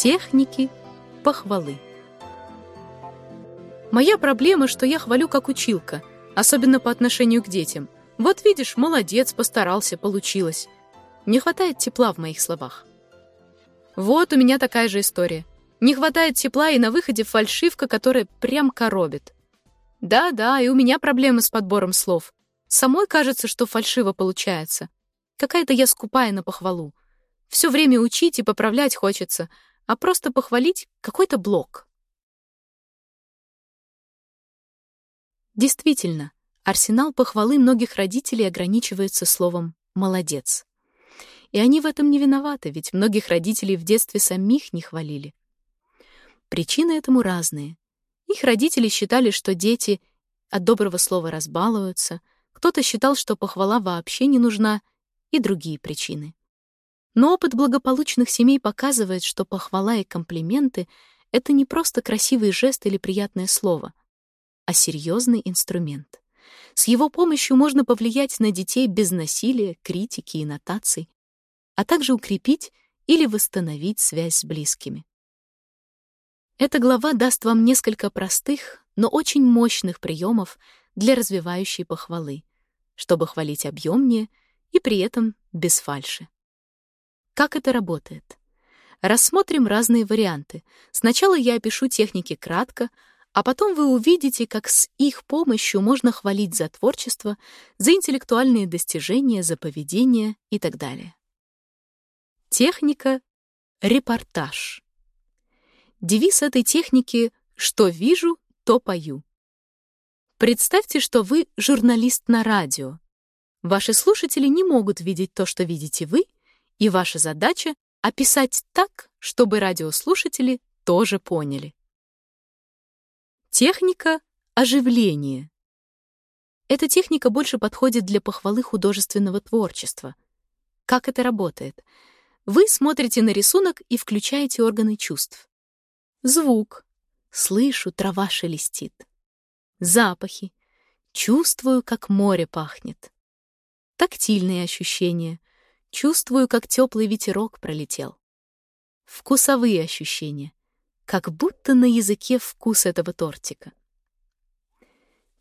Техники похвалы. Моя проблема, что я хвалю как училка, особенно по отношению к детям. Вот видишь, молодец, постарался, получилось. Не хватает тепла в моих словах. Вот у меня такая же история. Не хватает тепла, и на выходе фальшивка, которая прям коробит. Да-да, и у меня проблемы с подбором слов. Самой кажется, что фальшиво получается. Какая-то я скупая на похвалу. Все время учить и поправлять хочется, а просто похвалить — какой-то блок. Действительно, арсенал похвалы многих родителей ограничивается словом «молодец». И они в этом не виноваты, ведь многих родителей в детстве самих не хвалили. Причины этому разные. Их родители считали, что дети от доброго слова разбалуются, кто-то считал, что похвала вообще не нужна, и другие причины. Но опыт благополучных семей показывает, что похвала и комплименты — это не просто красивый жест или приятное слово — а серьезный инструмент. С его помощью можно повлиять на детей без насилия, критики и нотаций, а также укрепить или восстановить связь с близкими. Эта глава даст вам несколько простых, но очень мощных приемов для развивающей похвалы, чтобы хвалить объемнее и при этом без фальши. Как это работает? Рассмотрим разные варианты. Сначала я опишу техники кратко, а потом вы увидите, как с их помощью можно хвалить за творчество, за интеллектуальные достижения, за поведение и так далее. Техника — репортаж. Девиз этой техники «Что вижу, то пою». Представьте, что вы журналист на радио. Ваши слушатели не могут видеть то, что видите вы, и ваша задача — описать так, чтобы радиослушатели тоже поняли. Техника оживления. Эта техника больше подходит для похвалы художественного творчества. Как это работает? Вы смотрите на рисунок и включаете органы чувств. Звук. Слышу, трава шелестит. Запахи. Чувствую, как море пахнет. Тактильные ощущения. Чувствую, как теплый ветерок пролетел. Вкусовые ощущения как будто на языке вкус этого тортика.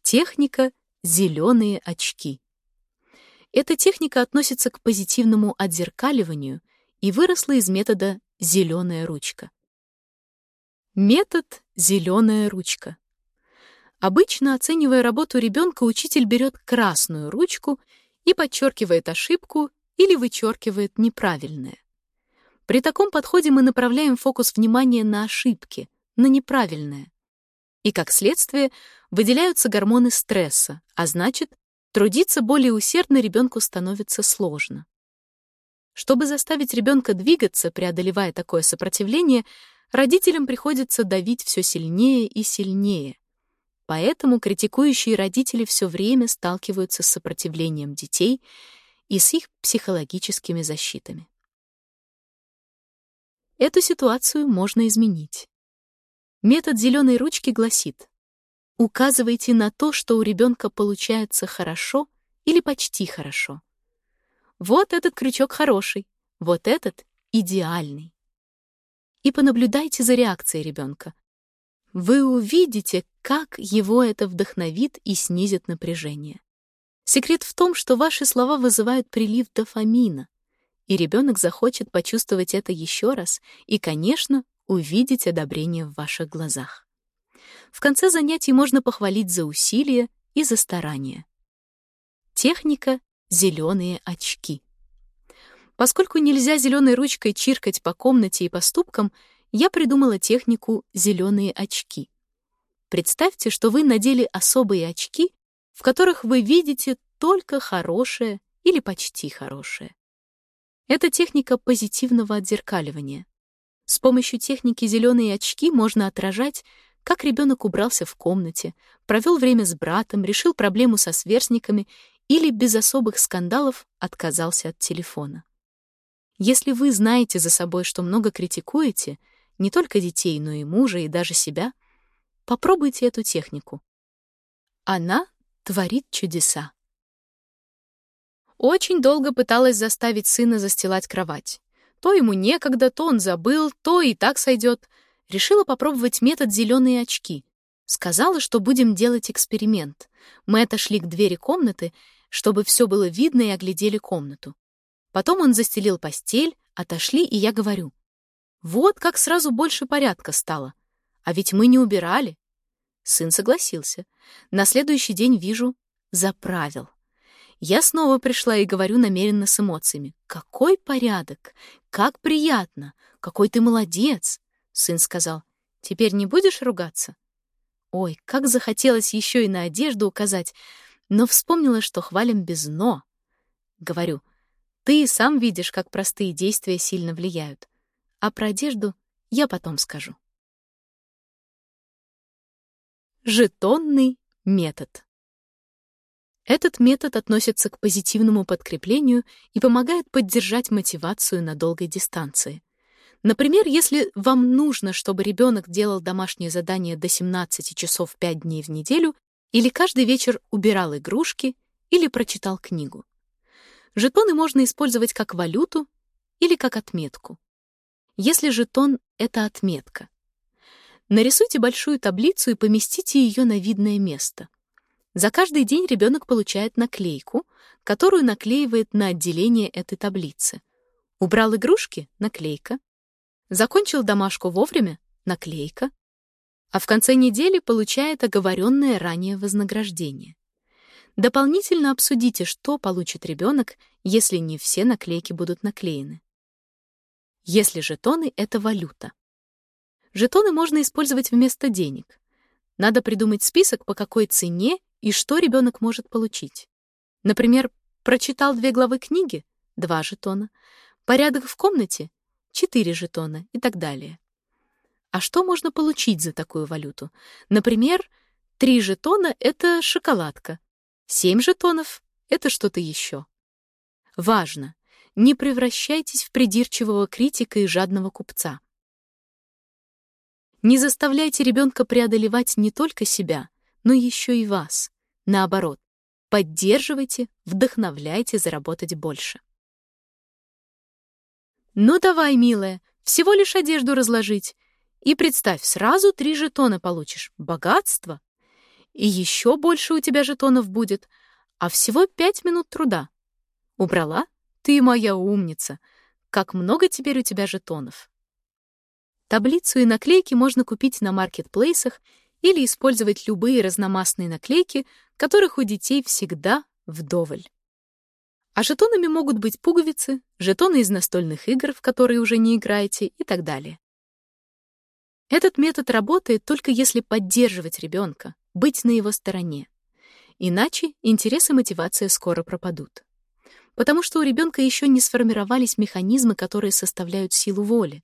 Техника «зеленые очки». Эта техника относится к позитивному отзеркаливанию и выросла из метода «зеленая ручка». Метод «зеленая ручка». Обычно, оценивая работу ребенка, учитель берет красную ручку и подчеркивает ошибку или вычеркивает неправильное. При таком подходе мы направляем фокус внимания на ошибки, на неправильное. И, как следствие, выделяются гормоны стресса, а значит, трудиться более усердно ребенку становится сложно. Чтобы заставить ребенка двигаться, преодолевая такое сопротивление, родителям приходится давить все сильнее и сильнее. Поэтому критикующие родители все время сталкиваются с сопротивлением детей и с их психологическими защитами. Эту ситуацию можно изменить. Метод зеленой ручки гласит, указывайте на то, что у ребенка получается хорошо или почти хорошо. Вот этот крючок хороший, вот этот идеальный. И понаблюдайте за реакцией ребенка. Вы увидите, как его это вдохновит и снизит напряжение. Секрет в том, что ваши слова вызывают прилив дофамина, и ребенок захочет почувствовать это еще раз и, конечно, увидеть одобрение в ваших глазах. В конце занятий можно похвалить за усилия и за старания. Техника «зеленые очки». Поскольку нельзя зеленой ручкой чиркать по комнате и поступкам, я придумала технику «зеленые очки». Представьте, что вы надели особые очки, в которых вы видите только хорошее или почти хорошее. Это техника позитивного отзеркаливания. С помощью техники «зеленые очки» можно отражать, как ребенок убрался в комнате, провел время с братом, решил проблему со сверстниками или без особых скандалов отказался от телефона. Если вы знаете за собой, что много критикуете, не только детей, но и мужа, и даже себя, попробуйте эту технику. Она творит чудеса. Очень долго пыталась заставить сына застилать кровать. То ему некогда, то он забыл, то и так сойдет. Решила попробовать метод «зеленые очки». Сказала, что будем делать эксперимент. Мы отошли к двери комнаты, чтобы все было видно и оглядели комнату. Потом он застелил постель, отошли, и я говорю. Вот как сразу больше порядка стало. А ведь мы не убирали. Сын согласился. На следующий день вижу, заправил. Я снова пришла и говорю намеренно с эмоциями. «Какой порядок! Как приятно! Какой ты молодец!» Сын сказал. «Теперь не будешь ругаться?» Ой, как захотелось еще и на одежду указать, но вспомнила, что хвалим без «но». Говорю, ты и сам видишь, как простые действия сильно влияют. А про одежду я потом скажу. Жетонный метод. Этот метод относится к позитивному подкреплению и помогает поддержать мотивацию на долгой дистанции. Например, если вам нужно, чтобы ребенок делал домашнее задание до 17 часов 5 дней в неделю, или каждый вечер убирал игрушки, или прочитал книгу. Жетоны можно использовать как валюту или как отметку. Если жетон — это отметка. Нарисуйте большую таблицу и поместите ее на видное место. За каждый день ребенок получает наклейку, которую наклеивает на отделение этой таблицы. Убрал игрушки — наклейка. Закончил домашку вовремя — наклейка. А в конце недели получает оговоренное ранее вознаграждение. Дополнительно обсудите, что получит ребенок, если не все наклейки будут наклеены. Если жетоны — это валюта. Жетоны можно использовать вместо денег. Надо придумать список, по какой цене и что ребенок может получить. Например, прочитал две главы книги — два жетона, порядок в комнате — четыре жетона и так далее. А что можно получить за такую валюту? Например, три жетона — это шоколадка, Семь жетонов — это что-то еще. Важно, не превращайтесь в придирчивого критика и жадного купца. Не заставляйте ребенка преодолевать не только себя, но еще и вас. Наоборот, поддерживайте, вдохновляйте заработать больше. Ну давай, милая, всего лишь одежду разложить. И представь, сразу три жетона получишь. Богатство и еще больше у тебя жетонов будет, а всего пять минут труда. Убрала? Ты моя умница. Как много теперь у тебя жетонов. Таблицу и наклейки можно купить на маркетплейсах или использовать любые разномастные наклейки, которых у детей всегда вдоволь. А жетонами могут быть пуговицы, жетоны из настольных игр, в которые уже не играете, и так далее. Этот метод работает только если поддерживать ребенка, быть на его стороне. Иначе интерес и мотивация скоро пропадут. Потому что у ребенка еще не сформировались механизмы, которые составляют силу воли.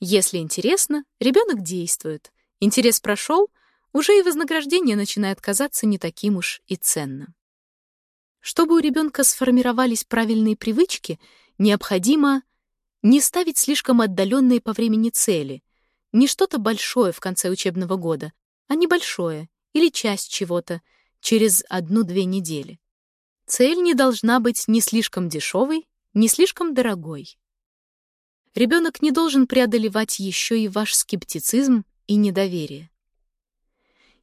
Если интересно, ребенок действует. Интерес прошел, уже и вознаграждение начинает казаться не таким уж и ценным. Чтобы у ребенка сформировались правильные привычки, необходимо не ставить слишком отдаленные по времени цели, не что-то большое в конце учебного года, а небольшое или часть чего-то через одну-две недели. Цель не должна быть ни слишком дешевой, ни слишком дорогой. Ребенок не должен преодолевать еще и ваш скептицизм и недоверие.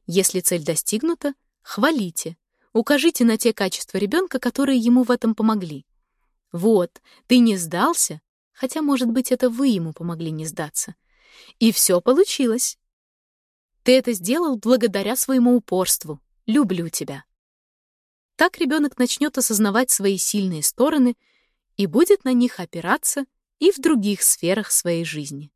Если цель достигнута, хвалите, укажите на те качества ребенка, которые ему в этом помогли. Вот, ты не сдался, хотя, может быть, это вы ему помогли не сдаться. И все получилось. Ты это сделал благодаря своему упорству. Люблю тебя. Так ребенок начнет осознавать свои сильные стороны и будет на них опираться и в других сферах своей жизни.